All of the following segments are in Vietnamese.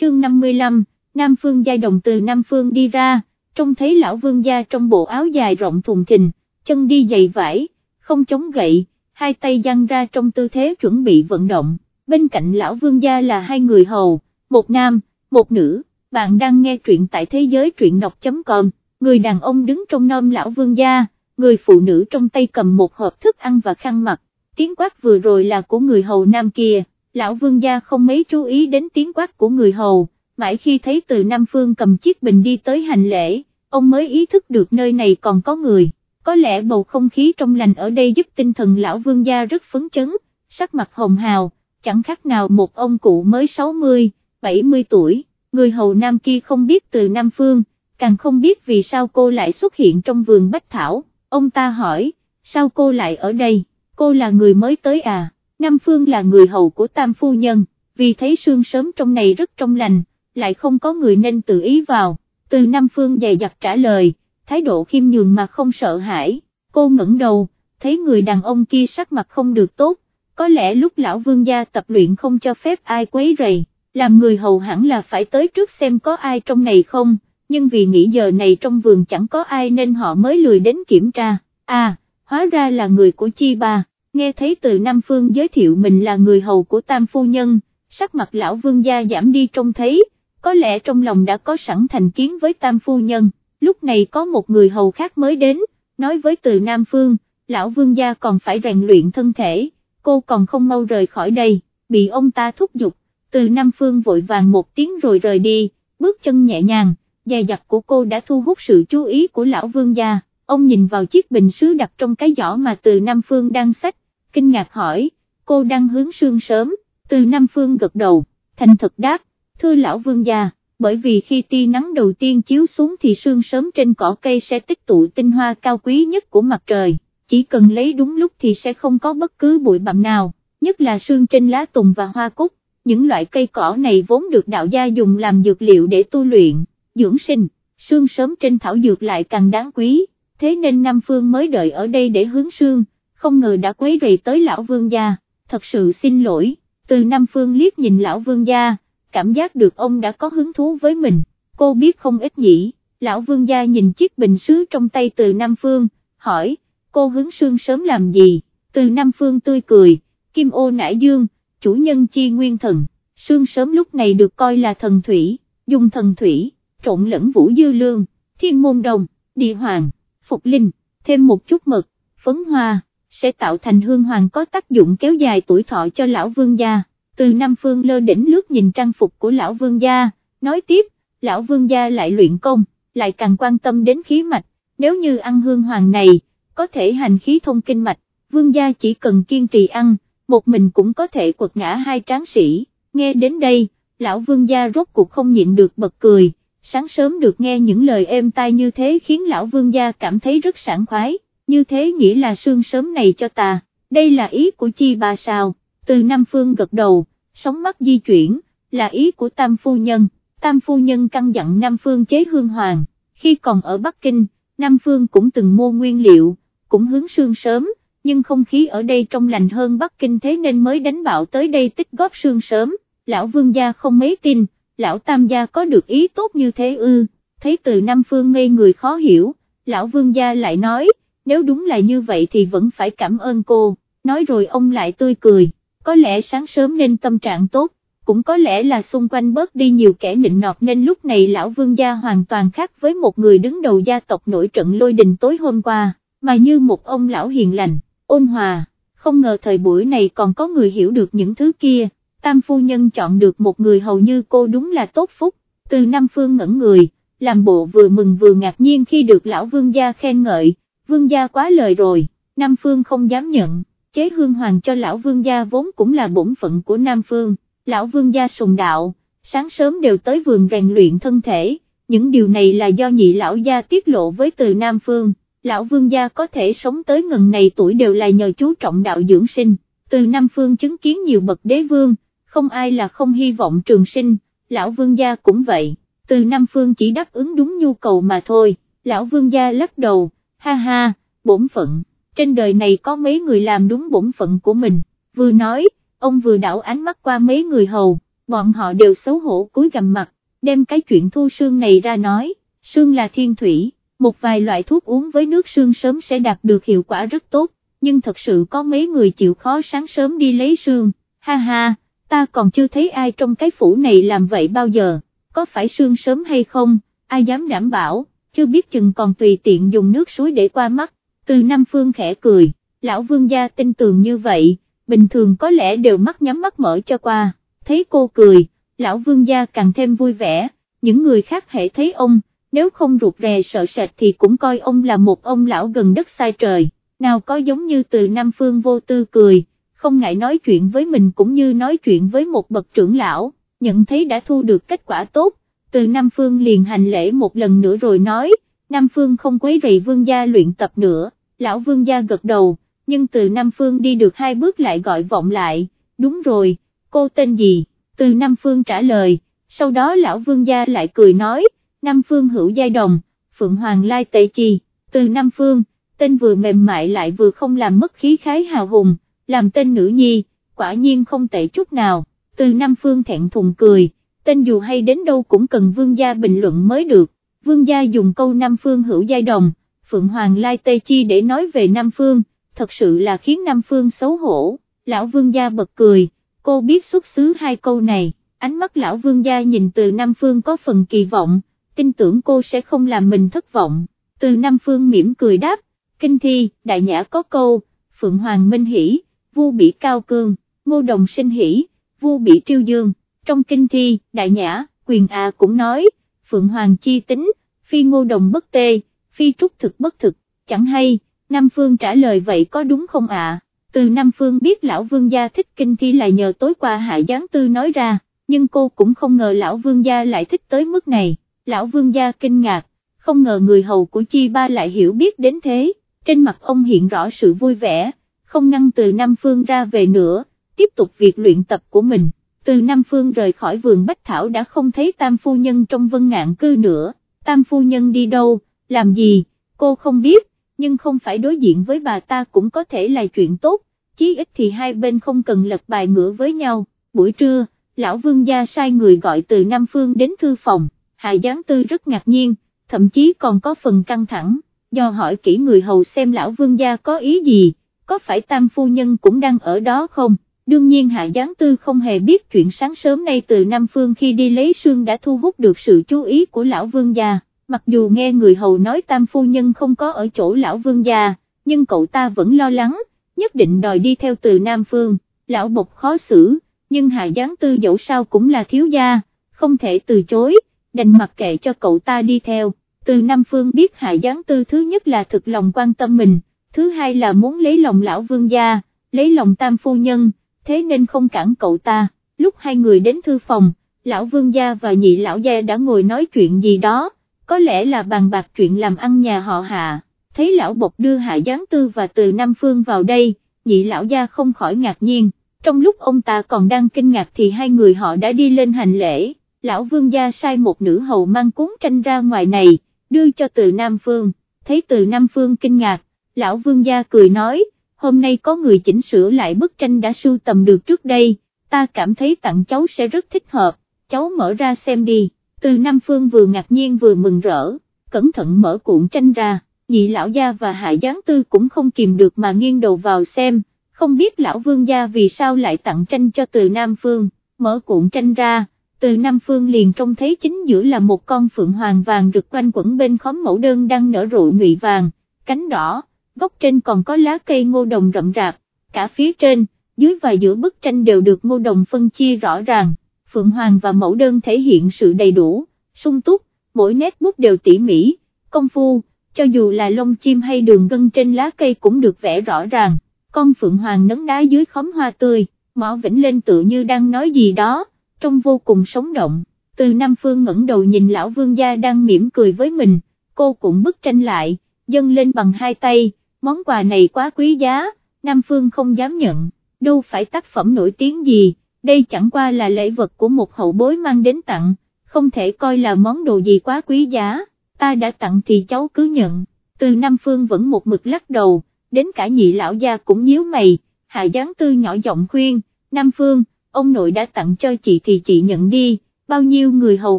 chương 55, Nam Phương giai đồng từ Nam Phương đi ra, trông thấy lão vương gia trong bộ áo dài rộng thùng thình, chân đi giày vải, không chống gậy, hai tay dang ra trong tư thế chuẩn bị vận động, bên cạnh lão vương gia là hai người hầu, một nam, một nữ, bạn đang nghe truyện tại thế giới truyện đọc.com, người đàn ông đứng trong nôm lão vương gia, người phụ nữ trong tay cầm một hộp thức ăn và khăn mặt, tiếng quát vừa rồi là của người hầu nam kia, lão vương gia không mấy chú ý đến tiếng quát của người hầu, mãi khi thấy từ Nam Phương cầm chiếc bình đi tới hành lễ, ông mới ý thức được nơi này còn có người, có lẽ bầu không khí trong lành ở đây giúp tinh thần lão vương gia rất phấn chấn, sắc mặt hồng hào, chẳng khác nào một ông cụ mới 60, 70 tuổi, người hầu nam kia không biết từ Nam Phương, càng không biết vì sao cô lại xuất hiện trong vườn bách thảo, ông ta hỏi, sao cô lại ở đây, cô là người mới tới à, Nam Phương là người hầu của Tam Phu Nhân, vì thấy sương sớm trong này rất trong lành, lại không có người nên tự ý vào, từ Nam Phương dày dặt trả lời, thái độ khiêm nhường mà không sợ hãi, cô ngẩng đầu, thấy người đàn ông kia sắc mặt không được tốt, có lẽ lúc lão vương gia tập luyện không cho phép ai quấy rầy, làm người hầu hẳn là phải tới trước xem có ai trong này không, nhưng vì nghĩ giờ này trong vườn chẳng có ai nên họ mới lười đến kiểm tra, à, hóa ra là người của chi bà, nghe thấy từ Nam Phương giới thiệu mình là người hầu của Tam Phu Nhân, sắc mặt lão vương gia giảm đi trông thấy, có lẽ trong lòng đã có sẵn thành kiến với Tam Phu Nhân, lúc này có một người hầu khác mới đến, nói với từ Nam Phương, lão vương gia còn phải rèn luyện thân thể, cô còn không mau rời khỏi đây, bị ông ta thúc giục, từ Nam Phương vội vàng một tiếng rồi rời đi, bước chân nhẹ nhàng, dài dặt của cô đã thu hút sự chú ý của lão vương gia, ông nhìn vào chiếc bình sứ đặt trong cái giỏ mà từ Nam Phương đang xách, kinh ngạc hỏi, cô đang hướng sương sớm, từ Nam Phương gật đầu, thành thật đáp, thưa lão vương gia, bởi vì khi tia nắng đầu tiên chiếu xuống thì sương sớm trên cỏ cây sẽ tích tụ tinh hoa cao quý nhất của mặt trời, chỉ cần lấy đúng lúc thì sẽ không có bất cứ bụi bặm nào, nhất là sương trên lá tùng và hoa cúc, những loại cây cỏ này vốn được đạo gia dùng làm dược liệu để tu luyện, dưỡng sinh, sương sớm trên thảo dược lại càng đáng quý, thế nên Nam Phương mới đợi ở đây để hướng sương, không ngờ đã quấy rầy tới lão vương gia, thật sự xin lỗi, từ Nam Phương liếc nhìn lão vương gia, cảm giác được ông đã có hứng thú với mình, cô biết không ít nhỉ, lão vương gia nhìn chiếc bình sứ trong tay từ Nam Phương, hỏi, cô hướng sương sớm làm gì, từ Nam Phương tươi cười, kim ô nải dương, chủ nhân chi nguyên thần, sương sớm lúc này được coi là thần thủy, dùng thần thủy, trộn lẫn vũ dư lương, thiên môn đồng, địa hoàng, phục linh, thêm một chút mật, phấn hoa, sẽ tạo thành hương hoàng có tác dụng kéo dài tuổi thọ cho lão vương gia. Từ Nam Phương lơ đỉnh lướt nhìn trang phục của lão vương gia, nói tiếp, lão vương gia lại luyện công, lại càng quan tâm đến khí mạch, nếu như ăn hương hoàng này, có thể hành khí thông kinh mạch, vương gia chỉ cần kiên trì ăn, một mình cũng có thể quật ngã hai tráng sĩ, nghe đến đây, lão vương gia rốt cuộc không nhịn được bật cười, sáng sớm được nghe những lời êm tai như thế khiến lão vương gia cảm thấy rất sảng khoái, như thế nghĩa là sương sớm này cho ta, đây là ý của chi bà sao? Từ Nam Phương gật đầu, sóng mắt di chuyển, là ý của Tam Phu Nhân, Tam Phu Nhân căn dặn Nam Phương chế hương hoàng, khi còn ở Bắc Kinh, Nam Phương cũng từng mua nguyên liệu, cũng hướng sương sớm, nhưng không khí ở đây trong lành hơn Bắc Kinh thế nên mới đánh bạo tới đây tích góp sương sớm, lão vương gia không mấy tin, lão tam gia có được ý tốt như thế ư, thấy từ Nam Phương ngây người khó hiểu, lão vương gia lại nói, nếu đúng là như vậy thì vẫn phải cảm ơn cô, nói rồi ông lại tươi cười. Có lẽ sáng sớm nên tâm trạng tốt, cũng có lẽ là xung quanh bớt đi nhiều kẻ nịnh nọt nên lúc này lão vương gia hoàn toàn khác với một người đứng đầu gia tộc nổi trận lôi đình tối hôm qua, mà như một ông lão hiền lành, ôn hòa, không ngờ thời buổi này còn có người hiểu được những thứ kia, tam phu nhân chọn được một người hầu như cô đúng là tốt phúc, từ Nam Phương ngẩn người, làm bộ vừa mừng vừa ngạc nhiên khi được lão vương gia khen ngợi, vương gia quá lời rồi, Nam Phương không dám nhận chế hương hoàng cho lão vương gia vốn cũng là bổn phận của Nam Phương, lão vương gia sùng đạo, sáng sớm đều tới vườn rèn luyện thân thể, những điều này là do nhị lão gia tiết lộ với từ Nam Phương, lão vương gia có thể sống tới ngần này tuổi đều là nhờ chú trọng đạo dưỡng sinh, từ Nam Phương chứng kiến nhiều bậc đế vương, không ai là không hy vọng trường sinh, lão vương gia cũng vậy, từ Nam Phương chỉ đáp ứng đúng nhu cầu mà thôi, lão vương gia lắc đầu, ha ha, bổn phận. Trên đời này có mấy người làm đúng bổn phận của mình, vừa nói, ông vừa đảo ánh mắt qua mấy người hầu, bọn họ đều xấu hổ cúi gầm mặt, đem cái chuyện thu sương này ra nói, sương là thiên thủy, một vài loại thuốc uống với nước sương sớm sẽ đạt được hiệu quả rất tốt, nhưng thật sự có mấy người chịu khó sáng sớm đi lấy sương, ha ha, ta còn chưa thấy ai trong cái phủ này làm vậy bao giờ, có phải sương sớm hay không, ai dám đảm bảo, chưa biết chừng còn tùy tiện dùng nước suối để qua mắt, từ Nam Phương khẽ cười, lão vương gia tin tưởng như vậy, bình thường có lẽ đều mắt nhắm mắt mở cho qua, thấy cô cười, lão vương gia càng thêm vui vẻ, những người khác hệ thấy ông, nếu không rụt rè sợ sệt thì cũng coi ông là một ông lão gần đất sai trời, nào có giống như từ Nam Phương vô tư cười, không ngại nói chuyện với mình cũng như nói chuyện với một bậc trưởng lão, nhận thấy đã thu được kết quả tốt, từ Nam Phương liền hành lễ một lần nữa rồi nói, Nam Phương không quấy rầy vương gia luyện tập nữa, lão vương gia gật đầu, nhưng từ Nam Phương đi được hai bước lại gọi vọng lại, đúng rồi, cô tên gì, từ Nam Phương trả lời, sau đó lão vương gia lại cười nói, Nam Phương hữu giai đồng, Phượng Hoàng Lai Tệ Chi, từ Nam Phương, tên vừa mềm mại lại vừa không làm mất khí khái hào hùng, làm tên nữ nhi, quả nhiên không tệ chút nào, từ Nam Phương thẹn thùng cười, tên dù hay đến đâu cũng cần vương gia bình luận mới được, vương gia dùng câu Nam Phương hữu giai đồng, Phượng Hoàng Lai Tây Chi để nói về Nam Phương, thật sự là khiến Nam Phương xấu hổ, lão vương gia bật cười, cô biết xuất xứ hai câu này, ánh mắt lão vương gia nhìn từ Nam Phương có phần kỳ vọng, tin tưởng cô sẽ không làm mình thất vọng, từ Nam Phương mỉm cười đáp, kinh thi, đại nhã có câu, Phượng Hoàng Minh Hỷ, vu bị cao cương, ngô đồng sinh hỷ, vu bị triêu dương, trong kinh thi, đại nhã, quyền à cũng nói, Phượng Hoàng chi tính, phi ngô đồng bất tê, phi trúc thực bất thực, chẳng hay, Nam Phương trả lời vậy có đúng không ạ? Từ Nam Phương biết lão vương gia thích kinh thi là nhờ tối qua hạ gián tư nói ra, nhưng cô cũng không ngờ lão vương gia lại thích tới mức này, lão vương gia kinh ngạc, không ngờ người hầu của chi ba lại hiểu biết đến thế, trên mặt ông hiện rõ sự vui vẻ, không ngăn từ Nam Phương ra về nữa, tiếp tục việc luyện tập của mình. Từ Nam Phương rời khỏi vườn Bách Thảo đã không thấy Tam Phu Nhân trong vân ngạn cư nữa, Tam Phu Nhân đi đâu, làm gì, cô không biết, nhưng không phải đối diện với bà ta cũng có thể là chuyện tốt, chí ít thì hai bên không cần lật bài ngửa với nhau, buổi trưa, Lão Vương Gia sai người gọi từ Nam Phương đến thư phòng, Hạ Giáng Tư rất ngạc nhiên, thậm chí còn có phần căng thẳng, do hỏi kỹ người hầu xem Lão Vương Gia có ý gì có phải tam phu nhân cũng đang ở đó không? Đương nhiên Hạ Giáng Tư không hề biết chuyện sáng sớm nay từ Nam Phương khi đi lấy sương đã thu hút được sự chú ý của lão vương gia, mặc dù nghe người hầu nói tam phu nhân không có ở chỗ lão vương gia, nhưng cậu ta vẫn lo lắng, nhất định đòi đi theo từ Nam Phương, lão bột khó xử, nhưng Hạ Giáng Tư dẫu sao cũng là thiếu gia, không thể từ chối, đành mặc kệ cho cậu ta đi theo, từ Nam Phương biết Hạ Giáng Tư thứ nhất là thực lòng quan tâm mình thứ hai là muốn lấy lòng lão vương gia, lấy lòng tam phu nhân, thế nên không cản cậu ta, lúc hai người đến thư phòng, lão vương gia và nhị lão gia đã ngồi nói chuyện gì đó, có lẽ là bàn bạc chuyện làm ăn nhà họ hạ, thấy lão bộc đưa hạ gián tư và từ Nam Phương vào đây, nhị lão gia không khỏi ngạc nhiên, trong lúc ông ta còn đang kinh ngạc thì hai người họ đã đi lên hành lễ, lão vương gia sai một nữ hầu mang cuốn tranh ra ngoài này, đưa cho từ Nam Phương, thấy từ Nam Phương kinh ngạc, lão vương gia cười nói, hôm nay có người chỉnh sửa lại bức tranh đã sưu tầm được trước đây, ta cảm thấy tặng cháu sẽ rất thích hợp, cháu mở ra xem đi, từ Nam Phương vừa ngạc nhiên vừa mừng rỡ, cẩn thận mở cuộn tranh ra, nhị lão gia và hạ gián tư cũng không kìm được mà nghiêng đầu vào xem, không biết lão vương gia vì sao lại tặng tranh cho từ Nam Phương, mở cuộn tranh ra. Từ Nam Phương liền trông thấy chính giữa là một con phượng hoàng vàng rực quanh quẩn bên khóm mẫu đơn đang nở rộ nhụy vàng, cánh đỏ, góc trên còn có lá cây ngô đồng rậm rạp, cả phía trên, dưới và giữa bức tranh đều được ngô đồng phân chia rõ ràng, Phượng Hoàng và mẫu đơn thể hiện sự đầy đủ, sung túc, mỗi nét bút đều tỉ mỉ, công phu, cho dù là lông chim hay đường gân trên lá cây cũng được vẽ rõ ràng, con Phượng Hoàng nấn đá dưới khóm hoa tươi, mỏ vĩnh lên tự như đang nói gì đó, trông vô cùng sống động, từ Nam Phương ngẩng đầu nhìn lão vương gia đang mỉm cười với mình, cô cũng bức tranh lại, dâng lên bằng hai tay, món quà này quá quý giá, Nam Phương không dám nhận, đâu phải tác phẩm nổi tiếng gì, đây chẳng qua là lễ vật của một hậu bối mang đến tặng, không thể coi là món đồ gì quá quý giá, ta đã tặng thì cháu cứ nhận, từ Nam Phương vẫn một mực lắc đầu, đến cả nhị lão gia cũng nhíu mày, hạ gián tư nhỏ giọng khuyên, Nam Phương, ông nội đã tặng cho chị thì chị nhận đi, bao nhiêu người hầu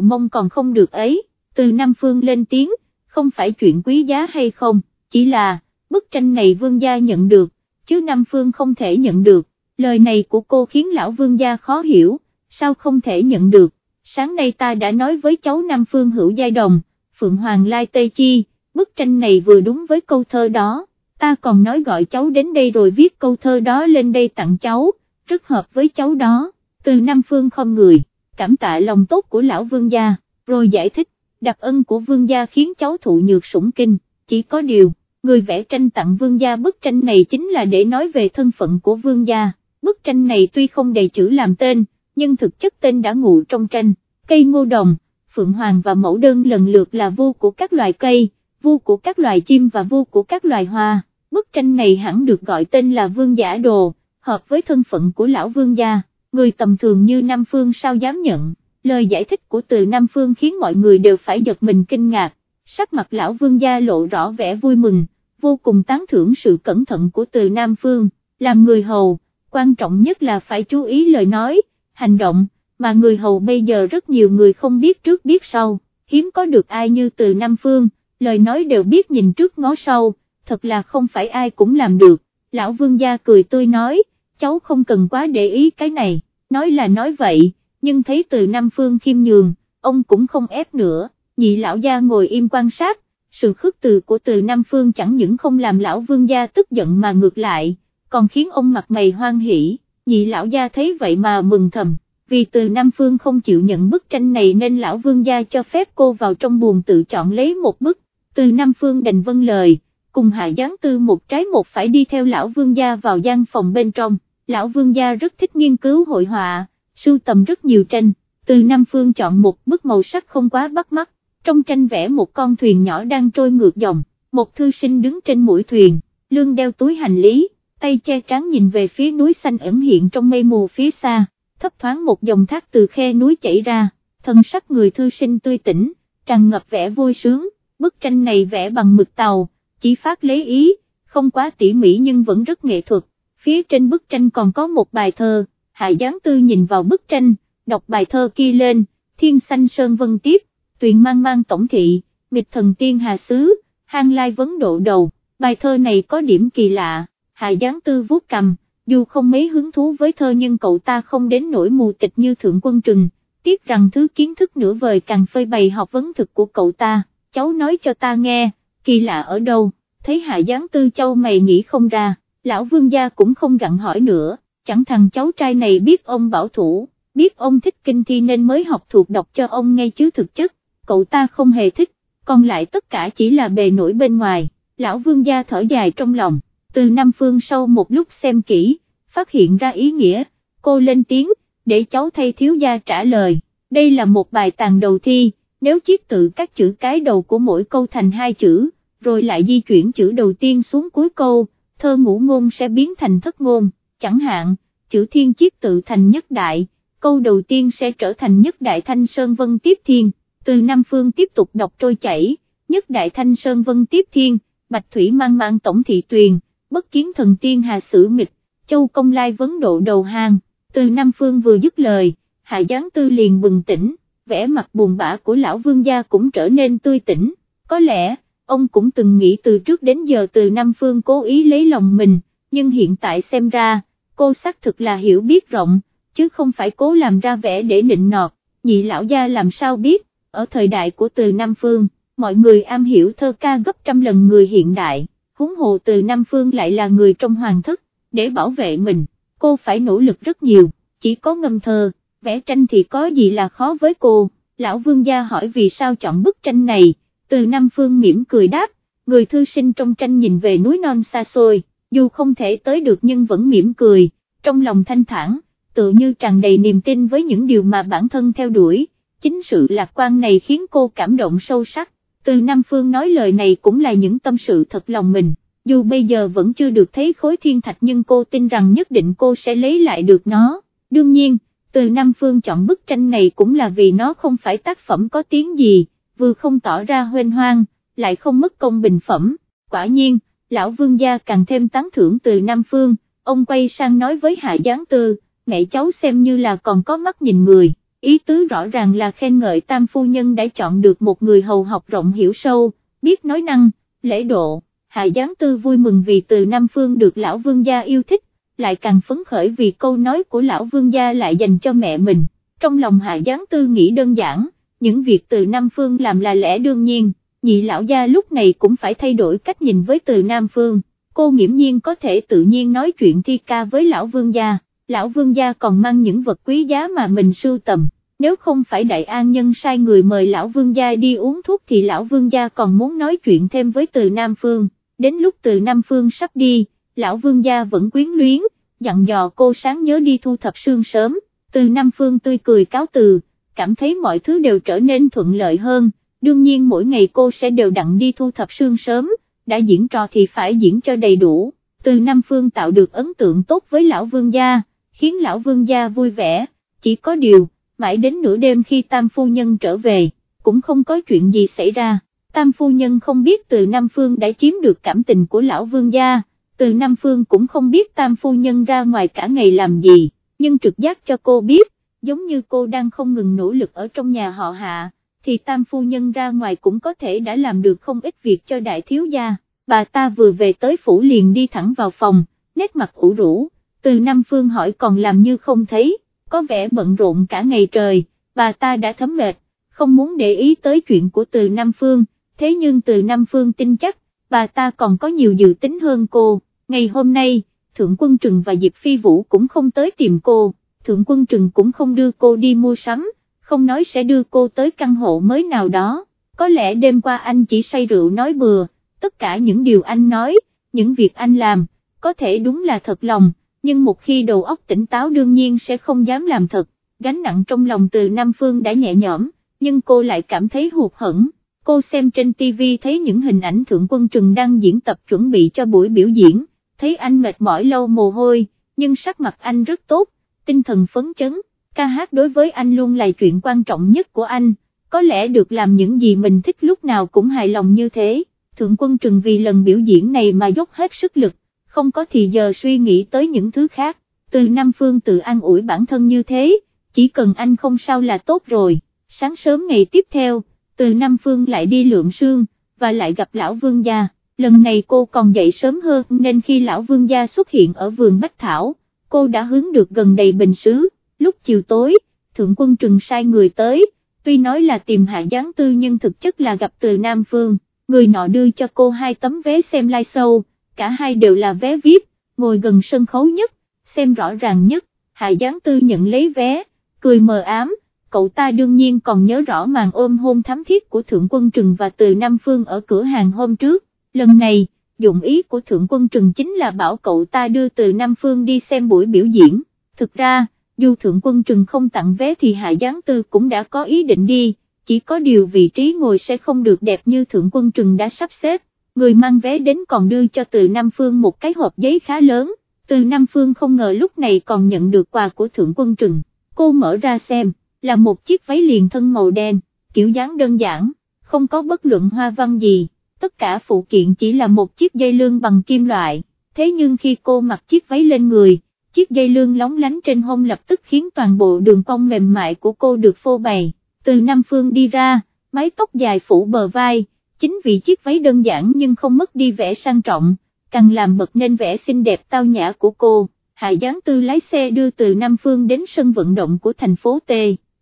mong còn không được ấy, từ Nam Phương lên tiếng, không phải chuyện quý giá hay không, chỉ là, bức tranh này vương gia nhận được, chứ Nam Phương không thể nhận được, lời này của cô khiến lão vương gia khó hiểu, sao không thể nhận được, sáng nay ta đã nói với cháu Nam Phương hữu giai đồng, Phượng Hoàng Lai Tây Chi, bức tranh này vừa đúng với câu thơ đó, ta còn nói gọi cháu đến đây rồi viết câu thơ đó lên đây tặng cháu, rất hợp với cháu đó, từ Nam Phương không người, cảm tạ lòng tốt của lão vương gia, rồi giải thích, đặc ân của vương gia khiến cháu thụ nhược sủng kinh, chỉ có điều, người vẽ tranh tặng vương gia bức tranh này chính là để nói về thân phận của vương gia, bức tranh này tuy không đầy chữ làm tên, nhưng thực chất tên đã ngụ trong tranh, cây ngô đồng, phượng hoàng và mẫu đơn lần lượt là vua của các loài cây, vua của các loài chim và vua của các loài hoa, bức tranh này hẳn được gọi tên là vương giả đồ, hợp với thân phận của lão vương gia, người tầm thường như Nam Phương sao dám nhận, lời giải thích của từ Nam Phương khiến mọi người đều phải giật mình kinh ngạc, sắc mặt lão vương gia lộ rõ vẻ vui mừng, vô cùng tán thưởng sự cẩn thận của từ Nam Phương, làm người hầu, quan trọng nhất là phải chú ý lời nói, hành động, mà người hầu bây giờ rất nhiều người không biết trước biết sau, hiếm có được ai như từ Nam Phương, lời nói đều biết nhìn trước ngó sau, thật là không phải ai cũng làm được, lão vương gia cười tươi nói, cháu không cần quá để ý cái này, nói là nói vậy, nhưng thấy từ Nam Phương khiêm nhường, ông cũng không ép nữa, nhị lão gia ngồi im quan sát, sự khước từ của từ Nam Phương chẳng những không làm lão vương gia tức giận mà ngược lại, còn khiến ông mặt mày hoan hỉ, nhị lão gia thấy vậy mà mừng thầm, vì từ Nam Phương không chịu nhận bức tranh này nên lão vương gia cho phép cô vào trong buồn tự chọn lấy một bức, từ Nam Phương đành vâng lời, cùng hạ gián tư một trái một phải đi theo lão vương gia vào gian phòng bên trong, lão vương gia rất thích nghiên cứu hội họa, sưu tầm rất nhiều tranh, từ Nam Phương chọn một bức màu sắc không quá bắt mắt, trong tranh vẽ một con thuyền nhỏ đang trôi ngược dòng, một thư sinh đứng trên mũi thuyền, lưng đeo túi hành lý, tay che trắng nhìn về phía núi xanh ẩn hiện trong mây mù phía xa, thấp thoáng một dòng thác từ khe núi chảy ra, thân sắc người thư sinh tươi tỉnh, tràn ngập vẻ vui sướng, bức tranh này vẽ bằng mực tàu, chỉ phát lấy ý, không quá tỉ mỉ nhưng vẫn rất nghệ thuật, phía trên bức tranh còn có một bài thơ, Hạ Giáng Tư nhìn vào bức tranh, đọc bài thơ kia lên, thiên xanh sơn vân tiếp, tuyền mang mang tổng thị, mịch thần tiên hà xứ, hang lai vấn độ đầu, bài thơ này có điểm kỳ lạ, Hạ Giáng Tư vuốt cầm, dù không mấy hứng thú với thơ nhưng cậu ta không đến nỗi mù tịch như thượng quân trừng, tiếc rằng thứ kiến thức nửa vời càng phơi bày học vấn thực của cậu ta, cháu nói cho ta nghe, kỳ lạ ở đâu, thấy Hạ Giáng Tư châu mày nghĩ không ra, lão vương gia cũng không gặn hỏi nữa, chẳng thằng cháu trai này biết ông bảo thủ, biết ông thích kinh thi nên mới học thuộc đọc cho ông nghe chứ thực chất, cậu ta không hề thích, còn lại tất cả chỉ là bề nổi bên ngoài, lão vương gia thở dài trong lòng, từ Nam Phương sau một lúc xem kỹ, phát hiện ra ý nghĩa, cô lên tiếng, để cháu thay thiếu gia trả lời, đây là một bài tàn đầu thi, nếu chiết tự các chữ cái đầu của mỗi câu thành hai chữ, rồi lại di chuyển chữ đầu tiên xuống cuối câu, thơ ngũ ngôn sẽ biến thành thất ngôn, chẳng hạn, chữ thiên chiết tự thành nhất đại, câu đầu tiên sẽ trở thành nhất đại thanh sơn vân tiếp thiên, từ Nam Phương tiếp tục đọc trôi chảy, nhất đại thanh sơn vân tiếp thiên, bạch thủy mang mang tổng thị tuyền, bất kiến thần tiên hà sử mịch, châu công lai vấn độ đầu hang, từ Nam Phương vừa dứt lời, hạ giáng tư liền bừng tỉnh, vẻ mặt buồn bã của lão vương gia cũng trở nên tươi tỉnh, có lẽ, ông cũng từng nghĩ từ trước đến giờ từ Nam Phương cố ý lấy lòng mình, nhưng hiện tại xem ra, cô xác thực là hiểu biết rộng, chứ không phải cố làm ra vẻ để nịnh nọt, nhị lão gia làm sao biết, ở thời đại của từ Nam Phương, mọi người am hiểu thơ ca gấp trăm lần người hiện đại, huống hồ từ Nam Phương lại là người trong hoàng thất, để bảo vệ mình, cô phải nỗ lực rất nhiều, chỉ có ngâm thơ, vẽ tranh thì có gì là khó với cô, lão vương gia hỏi vì sao chọn bức tranh này, từ Nam Phương mỉm cười đáp, người thư sinh trong tranh nhìn về núi non xa xôi, dù không thể tới được nhưng vẫn mỉm cười, trong lòng thanh thản, tự như tràn đầy niềm tin với những điều mà bản thân theo đuổi, chính sự lạc quan này khiến cô cảm động sâu sắc, từ Nam Phương nói lời này cũng là những tâm sự thật lòng mình, dù bây giờ vẫn chưa được thấy khối thiên thạch nhưng cô tin rằng nhất định cô sẽ lấy lại được nó, đương nhiên, từ Nam Phương chọn bức tranh này cũng là vì nó không phải tác phẩm có tiếng gì, vừa không tỏ ra hoên hoang, lại không mất công bình phẩm, quả nhiên, lão vương gia càng thêm tán thưởng từ Nam Phương, ông quay sang nói với Hạ Giáng Tư, mẹ cháu xem như là còn có mắt nhìn người, ý tứ rõ ràng là khen ngợi tam phu nhân đã chọn được một người hầu học rộng hiểu sâu, biết nói năng, lễ độ, Hạ Giáng Tư vui mừng vì từ Nam Phương được lão vương gia yêu thích, lại càng phấn khởi vì câu nói của lão vương gia lại dành cho mẹ mình, trong lòng Hạ Giáng Tư nghĩ đơn giản, những việc từ Nam Phương làm là lẽ đương nhiên, nhị lão gia lúc này cũng phải thay đổi cách nhìn với từ Nam Phương, cô nghiễm nhiên có thể tự nhiên nói chuyện thi ca với lão vương gia, lão vương gia còn mang những vật quý giá mà mình sưu tầm. Nếu không phải đại an nhân sai người mời lão vương gia đi uống thuốc thì lão vương gia còn muốn nói chuyện thêm với từ Nam Phương, đến lúc từ Nam Phương sắp đi, lão vương gia vẫn quyến luyến, dặn dò cô sáng nhớ đi thu thập sương sớm, từ Nam Phương tươi cười cáo từ, cảm thấy mọi thứ đều trở nên thuận lợi hơn, đương nhiên mỗi ngày cô sẽ đều đặn đi thu thập sương sớm, đã diễn trò thì phải diễn cho đầy đủ, từ Nam Phương tạo được ấn tượng tốt với lão vương gia, khiến lão vương gia vui vẻ, chỉ có điều, mãi đến nửa đêm khi tam phu nhân trở về, cũng không có chuyện gì xảy ra, tam phu nhân không biết từ Nam Phương đã chiếm được cảm tình của lão vương gia, từ Nam Phương cũng không biết tam phu nhân ra ngoài cả ngày làm gì, nhưng trực giác cho cô biết, giống như cô đang không ngừng nỗ lực ở trong nhà họ hạ, thì tam phu nhân ra ngoài cũng có thể đã làm được không ít việc cho đại thiếu gia, bà ta vừa về tới phủ liền đi thẳng vào phòng, nét mặt ủ rũ, từ Nam Phương hỏi còn làm như không thấy, có vẻ bận rộn cả ngày trời, bà ta đã thấm mệt, không muốn để ý tới chuyện của từ Nam Phương, thế nhưng từ Nam Phương tin chắc, bà ta còn có nhiều dự tính hơn cô, ngày hôm nay, Thượng Quân Trừng và Diệp Phi Vũ cũng không tới tìm cô, Thượng Quân Trừng cũng không đưa cô đi mua sắm, không nói sẽ đưa cô tới căn hộ mới nào đó, có lẽ đêm qua anh chỉ say rượu nói bừa, tất cả những điều anh nói, những việc anh làm, có thể đúng là thật lòng, nhưng một khi đầu óc tỉnh táo đương nhiên sẽ không dám làm thật, gánh nặng trong lòng từ Nam Phương đã nhẹ nhõm, nhưng cô lại cảm thấy hụt hẫng. Cô xem trên TV thấy những hình ảnh Thượng Quân Trừng đang diễn tập chuẩn bị cho buổi biểu diễn, thấy anh mệt mỏi lâu mồ hôi, nhưng sắc mặt anh rất tốt, tinh thần phấn chấn, ca hát đối với anh luôn là chuyện quan trọng nhất của anh, có lẽ được làm những gì mình thích lúc nào cũng hài lòng như thế, Thượng Quân Trừng vì lần biểu diễn này mà dốc hết sức lực, không có thì giờ suy nghĩ tới những thứ khác, từ Nam Phương tự an ủi bản thân như thế, chỉ cần anh không sao là tốt rồi, sáng sớm ngày tiếp theo, từ Nam Phương lại đi lượm sương, và lại gặp lão vương gia, lần này cô còn dậy sớm hơn nên khi lão vương gia xuất hiện ở vườn Bách Thảo, cô đã hướng được gần đầy bình sứ, lúc chiều tối, Thượng Quân Trừng sai người tới, tuy nói là tìm hạ gián tư nhưng thực chất là gặp từ Nam Phương, người nọ đưa cho cô hai tấm vé xem live show cả hai đều là vé VIP, ngồi gần sân khấu nhất, xem rõ ràng nhất, Hạ Giáng Tư nhận lấy vé, cười mờ ám, cậu ta đương nhiên còn nhớ rõ màn ôm hôn thắm thiết của Thượng Quân Trừng và Từ Nam Phương ở cửa hàng hôm trước, lần này, dụng ý của Thượng Quân Trừng chính là bảo cậu ta đưa Từ Nam Phương đi xem buổi biểu diễn, thực ra, dù Thượng Quân Trừng không tặng vé thì Hạ Giáng Tư cũng đã có ý định đi, chỉ có điều vị trí ngồi sẽ không được đẹp như Thượng Quân Trừng đã sắp xếp, người mang vé đến còn đưa cho từ Nam Phương một cái hộp giấy khá lớn, từ Nam Phương không ngờ lúc này còn nhận được quà của Thượng Quân Trừng, cô mở ra xem, là một chiếc váy liền thân màu đen, kiểu dáng đơn giản, không có bất luận hoa văn gì, tất cả phụ kiện chỉ là một chiếc dây lưng bằng kim loại, thế nhưng khi cô mặc chiếc váy lên người, chiếc dây lưng lóng lánh trên hông lập tức khiến toàn bộ đường cong mềm mại của cô được phô bày, từ Nam Phương đi ra, mái tóc dài phủ bờ vai, chính vì chiếc váy đơn giản nhưng không mất đi vẻ sang trọng, càng làm bật nên vẻ xinh đẹp tao nhã của cô. Hạ Giáng Tư lái xe đưa từ Nam Phương đến sân vận động của thành phố T,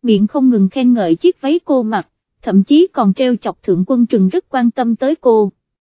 miệng không ngừng khen ngợi chiếc váy cô mặc, thậm chí còn treo chọc thượng quân trừng rất quan tâm tới cô.